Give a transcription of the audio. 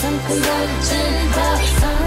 something that you got.